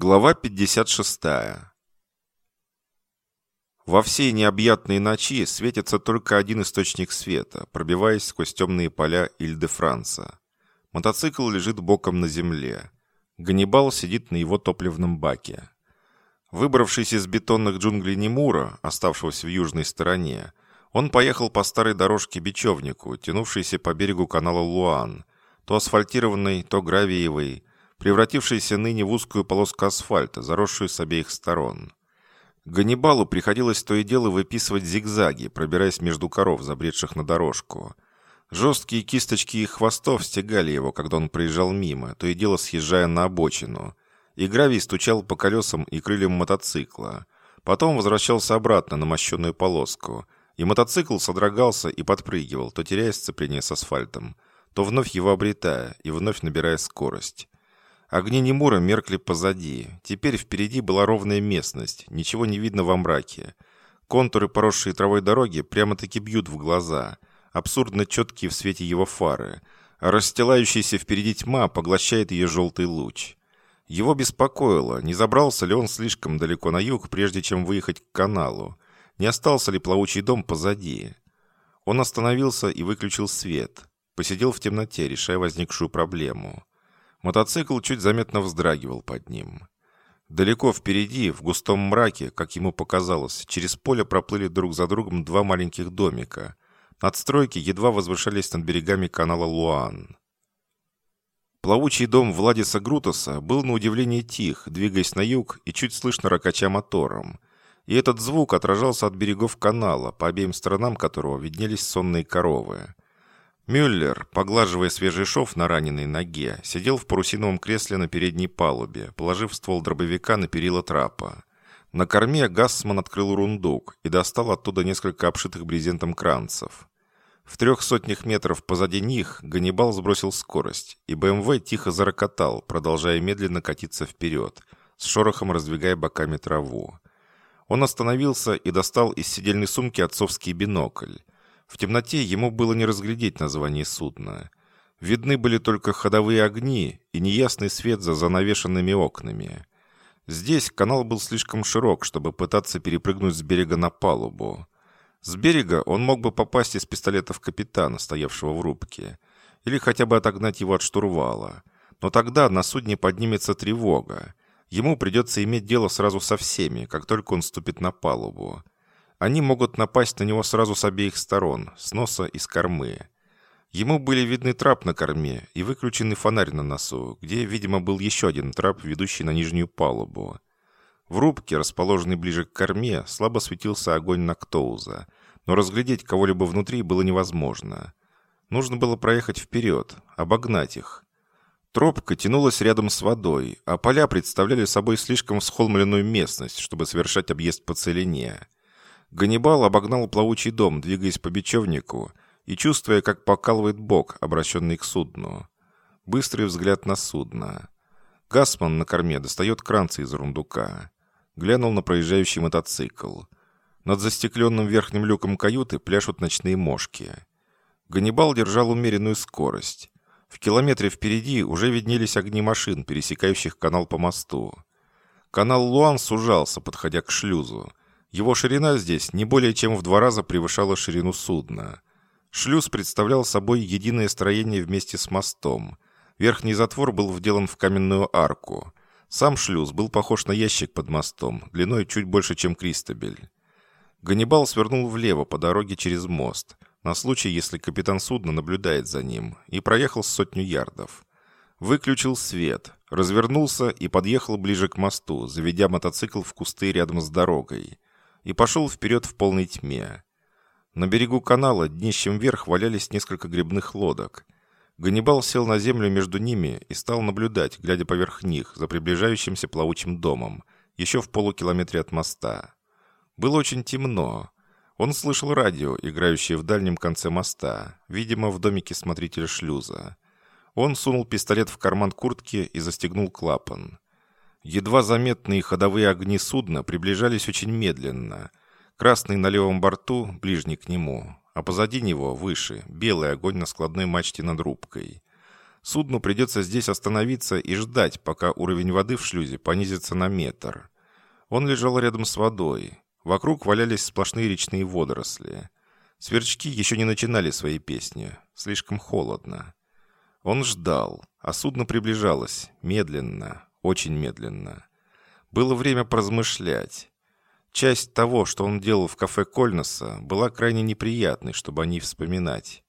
Глава 56. Во всей необъятной ночи светится только один источник света, пробиваясь сквозь темные поля Иль-де-Франца. Мотоцикл лежит боком на земле. Ганнибал сидит на его топливном баке. Выбравшись из бетонных джунглей Немура, оставшегося в южной стороне, он поехал по старой дорожке Бечевнику, тянувшейся по берегу канала Луан, то асфальтированной, то гравиевой, превратившейся ныне в узкую полоску асфальта, заросшую с обеих сторон. Ганнибалу приходилось то и дело выписывать зигзаги, пробираясь между коров, забредших на дорожку. Жесткие кисточки их хвостов стегали его, когда он проезжал мимо, то и дело съезжая на обочину. И гравий стучал по колесам и крыльям мотоцикла. Потом возвращался обратно на мощенную полоску, и мотоцикл содрогался и подпрыгивал, то теряя сцепление с асфальтом, то вновь его обретая и вновь набирая скорость. Огни Немура меркли позади. Теперь впереди была ровная местность, ничего не видно во мраке. Контуры, поросшие травой дороги, прямо-таки бьют в глаза, абсурдно четкие в свете его фары, расстилающаяся впереди тьма поглощает ее желтый луч. Его беспокоило, не забрался ли он слишком далеко на юг, прежде чем выехать к каналу, не остался ли плавучий дом позади. Он остановился и выключил свет, посидел в темноте, решая возникшую проблему. Мотоцикл чуть заметно вздрагивал под ним. Далеко впереди, в густом мраке, как ему показалось, через поле проплыли друг за другом два маленьких домика. Надстройки едва возвышались над берегами канала Луан. Плавучий дом Владиса Грутоса был на удивление тих, двигаясь на юг и чуть слышно ракача мотором. И этот звук отражался от берегов канала, по обеим сторонам которого виднелись сонные коровы. Мюллер, поглаживая свежий шов на раненой ноге, сидел в парусиновом кресле на передней палубе, положив ствол дробовика на перила трапа. На корме Гассман открыл рундук и достал оттуда несколько обшитых брезентом кранцев. В трех сотнях метров позади них Ганнибал сбросил скорость, и БМВ тихо зарокотал, продолжая медленно катиться вперед, с шорохом раздвигая боками траву. Он остановился и достал из сидельной сумки отцовский бинокль. В темноте ему было не разглядеть название судна. Видны были только ходовые огни и неясный свет за занавешенными окнами. Здесь канал был слишком широк, чтобы пытаться перепрыгнуть с берега на палубу. С берега он мог бы попасть из пистолетов капитана, стоявшего в рубке, или хотя бы отогнать его от штурвала. Но тогда на судне поднимется тревога. Ему придется иметь дело сразу со всеми, как только он ступит на палубу. Они могут напасть на него сразу с обеих сторон, с носа и с кормы. Ему были видны трап на корме и выключенный фонарь на носу, где, видимо, был еще один трап, ведущий на нижнюю палубу. В рубке, расположенной ближе к корме, слабо светился огонь Нактоуза, но разглядеть кого-либо внутри было невозможно. Нужно было проехать вперед, обогнать их. Тропка тянулась рядом с водой, а поля представляли собой слишком всхолмленную местность, чтобы совершать объезд по целине. Ганнибал обогнал плавучий дом, двигаясь по бечевнику и чувствуя, как покалывает бок, обращенный к судну. Быстрый взгляд на судно. Гасман на корме достает кранцы из рундука. Глянул на проезжающий мотоцикл. Над застекленным верхним люком каюты пляшут ночные мошки. Ганнибал держал умеренную скорость. В километре впереди уже виднелись огни машин, пересекающих канал по мосту. Канал Луан сужался, подходя к шлюзу. Его ширина здесь не более чем в два раза превышала ширину судна. Шлюз представлял собой единое строение вместе с мостом. Верхний затвор был вделан в каменную арку. Сам шлюз был похож на ящик под мостом, длиной чуть больше, чем Кристобель. Ганнибал свернул влево по дороге через мост, на случай, если капитан судна наблюдает за ним, и проехал сотню ярдов. Выключил свет, развернулся и подъехал ближе к мосту, заведя мотоцикл в кусты рядом с дорогой и пошел вперед в полной тьме. На берегу канала днищем вверх валялись несколько грибных лодок. Ганнибал сел на землю между ними и стал наблюдать, глядя поверх них, за приближающимся плавучим домом, еще в полукилометре от моста. Было очень темно. Он слышал радио, играющее в дальнем конце моста, видимо, в домике смотрителя шлюза. Он сунул пистолет в карман куртки и застегнул клапан. Едва заметные ходовые огни судна приближались очень медленно. Красный на левом борту, ближний к нему, а позади него, выше, белый огонь на складной мачте над рубкой. Судну придется здесь остановиться и ждать, пока уровень воды в шлюзе понизится на метр. Он лежал рядом с водой. Вокруг валялись сплошные речные водоросли. Сверчки еще не начинали свои песни. Слишком холодно. Он ждал, а судно приближалось. Медленно, очень медленно. Было время поразмышлять. Часть того, что он делал в кафе Кольнеса, была крайне неприятной, чтобы о ней вспоминать.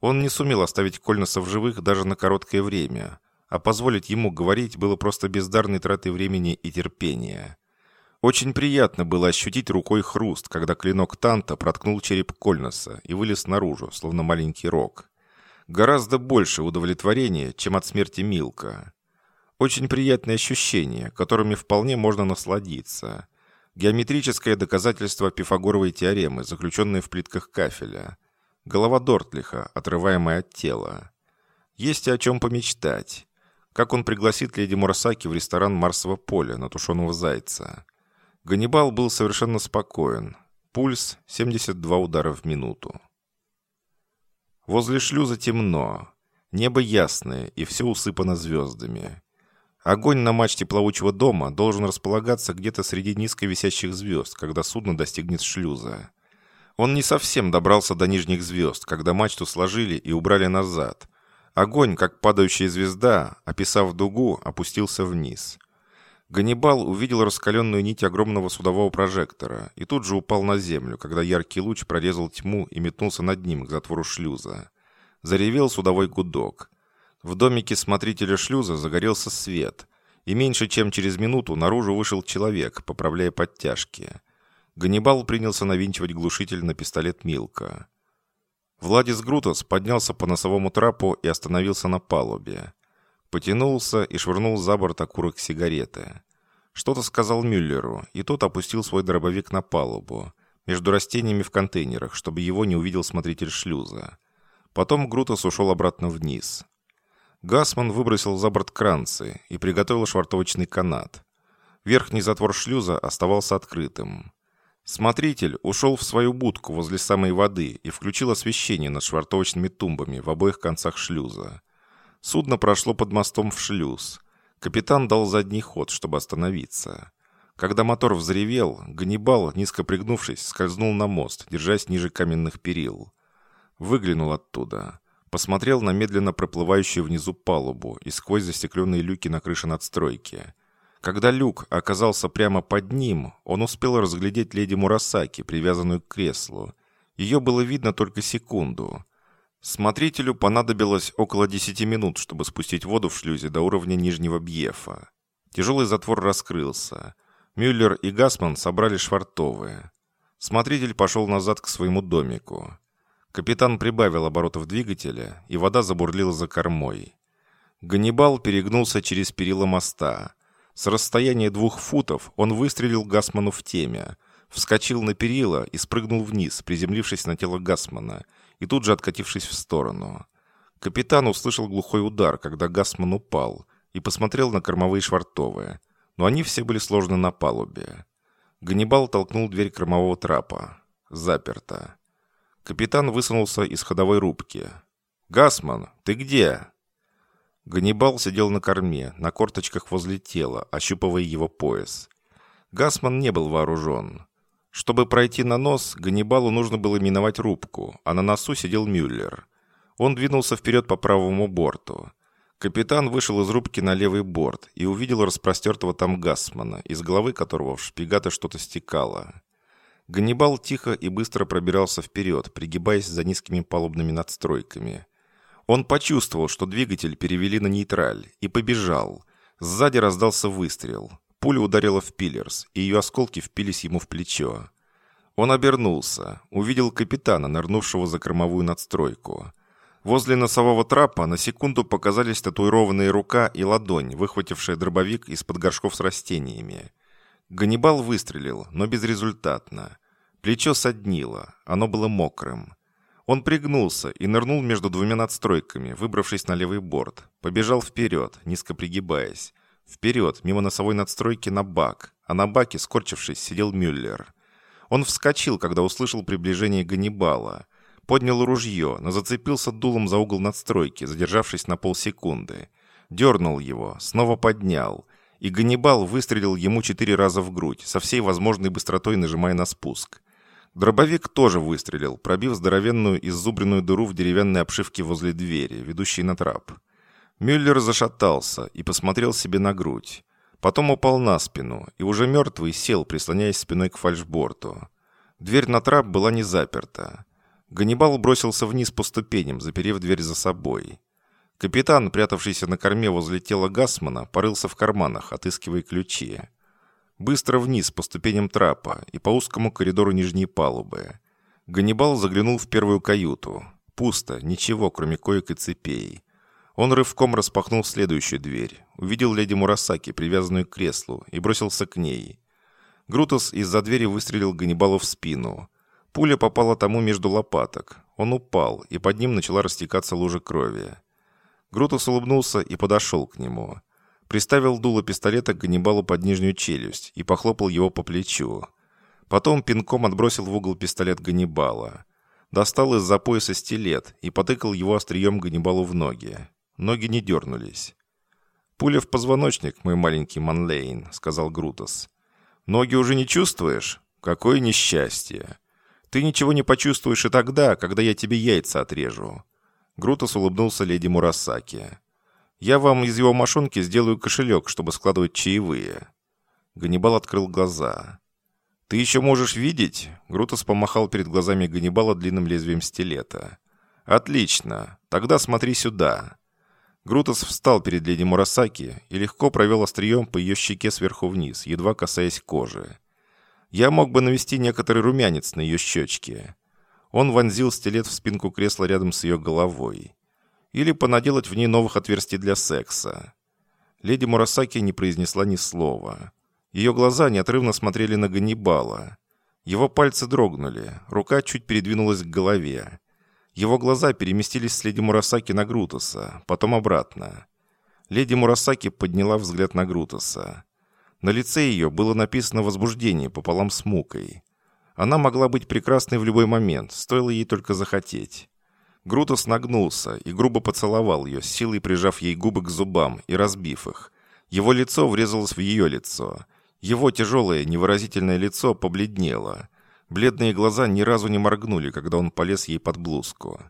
Он не сумел оставить Кольнеса в живых даже на короткое время, а позволить ему говорить было просто бездарной тратой времени и терпения. Очень приятно было ощутить рукой хруст, когда клинок Танта проткнул череп Кольнеса и вылез наружу, словно маленький рог. Гораздо больше удовлетворения, чем от смерти Милка. Очень приятные ощущения, которыми вполне можно насладиться. Геометрическое доказательство Пифагоровой теоремы, заключенное в плитках кафеля. Голова Дортлиха, отрываемая от тела. Есть о чем помечтать. Как он пригласит леди Мурасаки в ресторан Марсового поля на тушеного зайца. Ганнибал был совершенно спокоен. Пульс 72 удара в минуту. Возле шлюза темно. Небо ясное, и все усыпано звездами. Огонь на мачте плавучего дома должен располагаться где-то среди низко висящих звезд, когда судно достигнет шлюза. Он не совсем добрался до нижних звезд, когда мачту сложили и убрали назад. Огонь, как падающая звезда, описав дугу, опустился вниз – Ганнибал увидел раскаленную нить огромного судового прожектора и тут же упал на землю, когда яркий луч прорезал тьму и метнулся над ним к затвору шлюза. Заревел судовой гудок. В домике смотрителя шлюза загорелся свет, и меньше чем через минуту наружу вышел человек, поправляя подтяжки. Ганнибал принялся навинчивать глушитель на пистолет Милка. Владис Грутос поднялся по носовому трапу и остановился на палубе. Потянулся и швырнул за борт окурок сигареты. Что-то сказал Мюллеру, и тот опустил свой дробовик на палубу, между растениями в контейнерах, чтобы его не увидел смотритель шлюза. Потом Грутос ушел обратно вниз. Гасман выбросил за борт кранцы и приготовил швартовочный канат. Верхний затвор шлюза оставался открытым. Смотритель ушел в свою будку возле самой воды и включил освещение над швартовочными тумбами в обоих концах шлюза. Судно прошло под мостом в шлюз. Капитан дал задний ход, чтобы остановиться. Когда мотор взревел, Ганнибал, низко пригнувшись, скользнул на мост, держась ниже каменных перил. Выглянул оттуда. Посмотрел на медленно проплывающую внизу палубу и сквозь застекленные люки на крыше надстройки. Когда люк оказался прямо под ним, он успел разглядеть леди Мурасаки, привязанную к креслу. Ее было видно только секунду. Смотрителю понадобилось около 10 минут, чтобы спустить воду в шлюзе до уровня нижнего бьефа. Тяжелый затвор раскрылся. Мюллер и Гасман собрали швартовые. Смотритель пошел назад к своему домику. Капитан прибавил оборотов двигателя, и вода забурлила за кормой. Ганнибал перегнулся через перила моста. С расстояния двух футов он выстрелил Гасману в темя, вскочил на перила и спрыгнул вниз, приземлившись на тело Гасмана – и тут же откатившись в сторону. Капитан услышал глухой удар, когда Гасман упал, и посмотрел на кормовые швартовые, но они все были сложены на палубе. Ганнибал толкнул дверь кормового трапа. Заперто. Капитан высунулся из ходовой рубки. «Гасман, ты где?» Ганнибал сидел на корме, на корточках возле тела, ощупывая его пояс. Гасман не был вооружен. Чтобы пройти на нос, Ганнибалу нужно было миновать рубку, а на носу сидел Мюллер. Он двинулся вперед по правому борту. Капитан вышел из рубки на левый борт и увидел распростертого там Гасмана, из головы которого в шпигата что-то стекало. Ганнибал тихо и быстро пробирался вперед, пригибаясь за низкими палубными надстройками. Он почувствовал, что двигатель перевели на нейтраль, и побежал. Сзади раздался выстрел. Пуля ударила в пиллерс, и ее осколки впились ему в плечо. Он обернулся, увидел капитана, нырнувшего за кормовую надстройку. Возле носового трапа на секунду показались татуированные рука и ладонь, выхватившая дробовик из-под горшков с растениями. Ганнибал выстрелил, но безрезультатно. Плечо соднило, оно было мокрым. Он пригнулся и нырнул между двумя надстройками, выбравшись на левый борт. Побежал вперед, низко пригибаясь. Вперед, мимо носовой надстройки на бак, а на баке, скорчившись, сидел Мюллер. Он вскочил, когда услышал приближение Ганнибала. поднял ружье, но зацепился дулом за угол надстройки, задержавшись на полсекунды. Дернул его, снова поднял. И Ганнибал выстрелил ему четыре раза в грудь, со всей возможной быстротой нажимая на спуск. Дробовик тоже выстрелил, пробив здоровенную иззубренную дыру в деревянной обшивке возле двери, ведущей на трап. Мюллер зашатался и посмотрел себе на грудь. Потом упал на спину и уже мертвый сел, прислоняясь спиной к фальшборту. Дверь на трап была не заперта. Ганнибал бросился вниз по ступеням, заперев дверь за собой. Капитан, прятавшийся на корме возле тела Гасмана, порылся в карманах, отыскивая ключи. Быстро вниз по ступеням трапа и по узкому коридору нижней палубы. Ганнибал заглянул в первую каюту. Пусто, ничего, кроме коек и цепей. Он рывком распахнул следующую дверь, увидел леди Мурасаки, привязанную к креслу, и бросился к ней. Грутос из-за двери выстрелил Ганнибалу в спину. Пуля попала тому между лопаток. Он упал, и под ним начала растекаться лужа крови. Грутос улыбнулся и подошел к нему. Приставил дуло пистолета к Ганнибалу под нижнюю челюсть и похлопал его по плечу. Потом пинком отбросил в угол пистолет Ганнибала. Достал из-за пояса стилет и потыкал его острием Ганнибалу в ноги. Ноги не дернулись. «Пуля в позвоночник, мой маленький Манлейн», — сказал Грутос. «Ноги уже не чувствуешь? Какое несчастье! Ты ничего не почувствуешь и тогда, когда я тебе яйца отрежу». Грутос улыбнулся леди Мурасаки. Я вам из его мошонки сделаю кошелек, чтобы складывать чаевые». Ганнибал открыл глаза. «Ты еще можешь видеть?» Грутос помахал перед глазами Ганнибала длинным лезвием стилета. «Отлично. Тогда смотри сюда». Грутос встал перед леди Мурасаки и легко провел острием по ее щеке сверху вниз, едва касаясь кожи. Я мог бы навести некоторый румянец на ее щечке. Он вонзил стилет в спинку кресла рядом с ее головой или понаделать в ней новых отверстий для секса. Леди Мурасаки не произнесла ни слова. Ее глаза неотрывно смотрели на Ганнибала. Его пальцы дрогнули, рука чуть передвинулась к голове. Его глаза переместились с леди Мурасаки на Грутоса, потом обратно. Леди Мурасаки подняла взгляд на Грутоса. На лице ее было написано возбуждение пополам с мукой. Она могла быть прекрасной в любой момент, стоило ей только захотеть. Грутос нагнулся и грубо поцеловал ее, силой прижав ей губы к зубам и разбив их. Его лицо врезалось в ее лицо. Его тяжелое, невыразительное лицо побледнело. Бледные глаза ни разу не моргнули, когда он полез ей под блузку.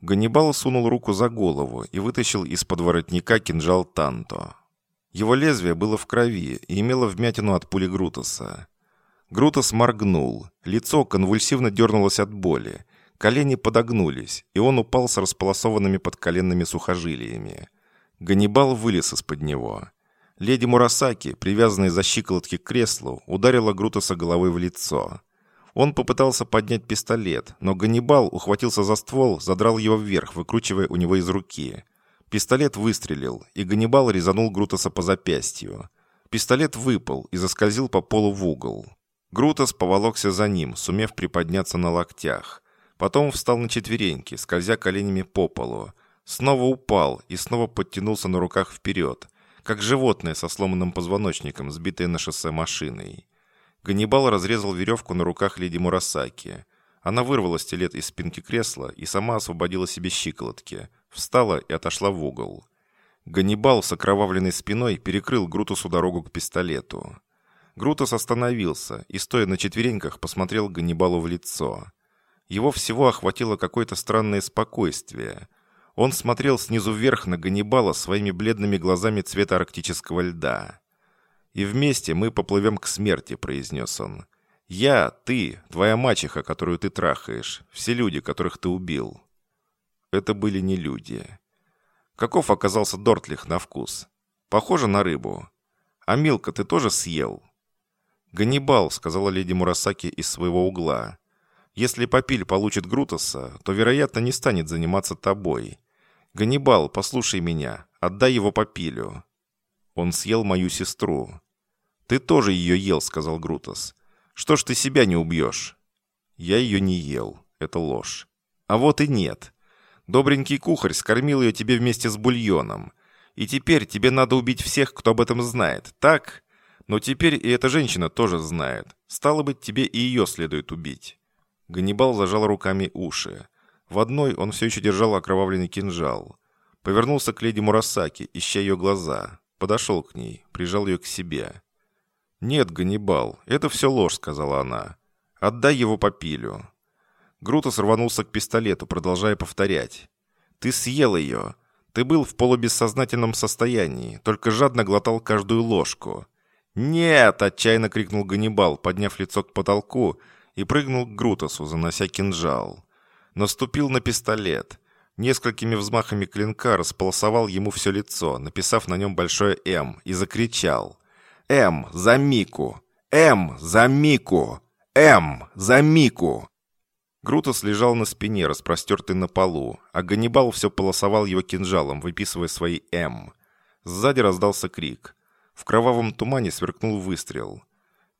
Ганнибал сунул руку за голову и вытащил из-под воротника кинжал Танто. Его лезвие было в крови и имело вмятину от пули Грутоса. Грутос моргнул, лицо конвульсивно дернулось от боли, Колени подогнулись, и он упал с располосованными подколенными сухожилиями. Ганнибал вылез из-под него. Леди Мурасаки, привязанная за щиколотки к креслу, ударила Грутоса головой в лицо. Он попытался поднять пистолет, но Ганнибал ухватился за ствол, задрал его вверх, выкручивая у него из руки. Пистолет выстрелил, и Ганнибал резанул Грутоса по запястью. Пистолет выпал и заскользил по полу в угол. Грутос поволокся за ним, сумев приподняться на локтях. Потом встал на четвереньки, скользя коленями по полу. Снова упал и снова подтянулся на руках вперед, как животное со сломанным позвоночником, сбитое на шоссе машиной. Ганнибал разрезал веревку на руках леди Мурасаки. Она вырвала стилет из спинки кресла и сама освободила себе щиколотки, встала и отошла в угол. Ганнибал с окровавленной спиной перекрыл Грутусу дорогу к пистолету. Грутус остановился и, стоя на четвереньках, посмотрел Ганнибалу в лицо. Его всего охватило какое-то странное спокойствие. Он смотрел снизу вверх на Ганнибала своими бледными глазами цвета арктического льда. «И вместе мы поплывем к смерти», — произнес он. «Я, ты, твоя мачеха, которую ты трахаешь, все люди, которых ты убил». Это были не люди. Каков оказался Дортлих на вкус? Похоже на рыбу. А Милка ты тоже съел? «Ганнибал», — сказала леди Мурасаки из своего угла. Если Папиль получит Грутоса, то, вероятно, не станет заниматься тобой. Ганнибал, послушай меня, отдай его Папилю. Он съел мою сестру. Ты тоже ее ел, сказал Грутос. Что ж ты себя не убьешь? Я ее не ел. Это ложь. А вот и нет. Добренький кухарь скормил ее тебе вместе с бульоном. И теперь тебе надо убить всех, кто об этом знает, так? Но теперь и эта женщина тоже знает. Стало быть, тебе и ее следует убить. Ганнибал зажал руками уши. В одной он все еще держал окровавленный кинжал. Повернулся к леди Мурасаки, ища ее глаза. Подошел к ней, прижал ее к себе. «Нет, Ганнибал, это все ложь», — сказала она. «Отдай его Папилю». Грутос рванулся к пистолету, продолжая повторять. «Ты съел ее. Ты был в полубессознательном состоянии, только жадно глотал каждую ложку». «Нет!» — отчаянно крикнул Ганнибал, подняв лицо к потолку, и прыгнул к Грутосу, занося кинжал. Наступил на пистолет. Несколькими взмахами клинка располосовал ему все лицо, написав на нем большое «М», и закричал. «М за Мику! М за Мику! М за Мику!» Грутос лежал на спине, распростертый на полу, а Ганнибал все полосовал его кинжалом, выписывая свои «М». Сзади раздался крик. В кровавом тумане сверкнул выстрел.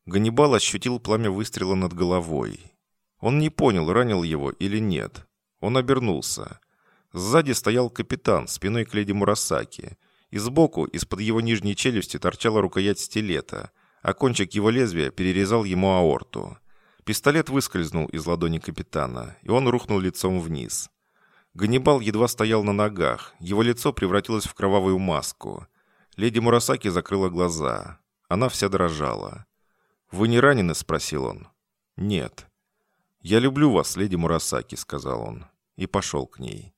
Ганнибал ощутил пламя выстрела над головой. Он не понял, ранил его или нет. Он обернулся. Сзади стоял капитан, спиной к леди Мурасаки. И сбоку, из-под его нижней челюсти, торчала рукоять стилета, а кончик его лезвия перерезал ему аорту. Пистолет выскользнул из ладони капитана, и он рухнул лицом вниз. Ганнибал едва стоял на ногах, его лицо превратилось в кровавую маску. Леди Мурасаки закрыла глаза. Она вся дрожала. «Вы не ранены?» – спросил он. «Нет». «Я люблю вас, леди Мурасаки», – сказал он, и пошел к ней.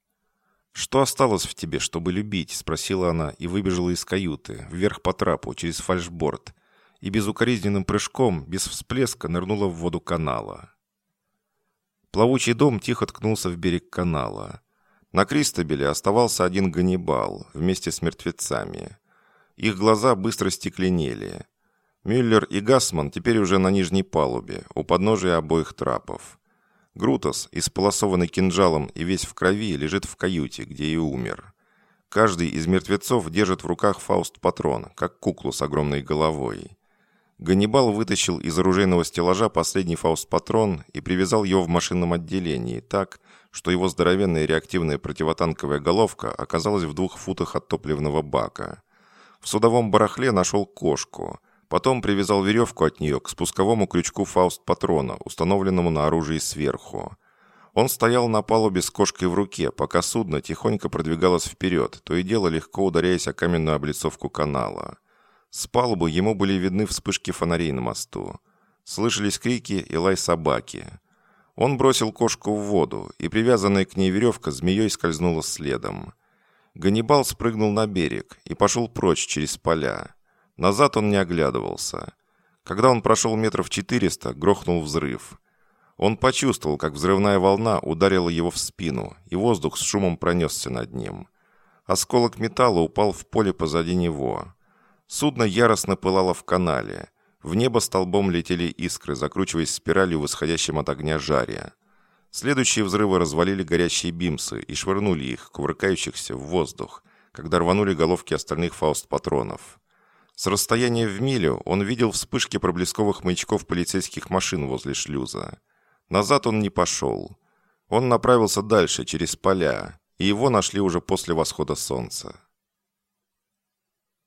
«Что осталось в тебе, чтобы любить?» – спросила она и выбежала из каюты, вверх по трапу, через фальшборд, и безукоризненным прыжком, без всплеска, нырнула в воду канала. Плавучий дом тихо ткнулся в берег канала. На Кристобеле оставался один Ганнибал вместе с мертвецами. Их глаза быстро стекленели. Мюллер и Гасман теперь уже на нижней палубе, у подножия обоих трапов. Грутос, исполосованный кинжалом и весь в крови, лежит в каюте, где и умер. Каждый из мертвецов держит в руках фауст-патрон, как куклу с огромной головой. Ганнибал вытащил из оружейного стеллажа последний фауст-патрон и привязал его в машинном отделении так, что его здоровенная реактивная противотанковая головка оказалась в двух футах от топливного бака. В судовом барахле нашел кошку – Потом привязал веревку от нее к спусковому крючку фауст-патрона, установленному на оружии сверху. Он стоял на палубе с кошкой в руке, пока судно тихонько продвигалось вперед, то и дело легко ударяясь о каменную облицовку канала. С палубы ему были видны вспышки фонарей на мосту. Слышались крики и лай собаки. Он бросил кошку в воду, и привязанная к ней веревка змеей скользнула следом. Ганнибал спрыгнул на берег и пошел прочь через поля. Назад он не оглядывался. Когда он прошел метров четыреста, грохнул взрыв. Он почувствовал, как взрывная волна ударила его в спину, и воздух с шумом пронесся над ним. Осколок металла упал в поле позади него. Судно яростно пылало в канале. В небо столбом летели искры, закручиваясь спиралью в исходящем от огня жаре. Следующие взрывы развалили горящие бимсы и швырнули их, кувыркающихся, в воздух, когда рванули головки остальных фауст-патронов. С расстояния в милю он видел вспышки проблесковых маячков полицейских машин возле шлюза. Назад он не пошел. Он направился дальше, через поля, и его нашли уже после восхода солнца.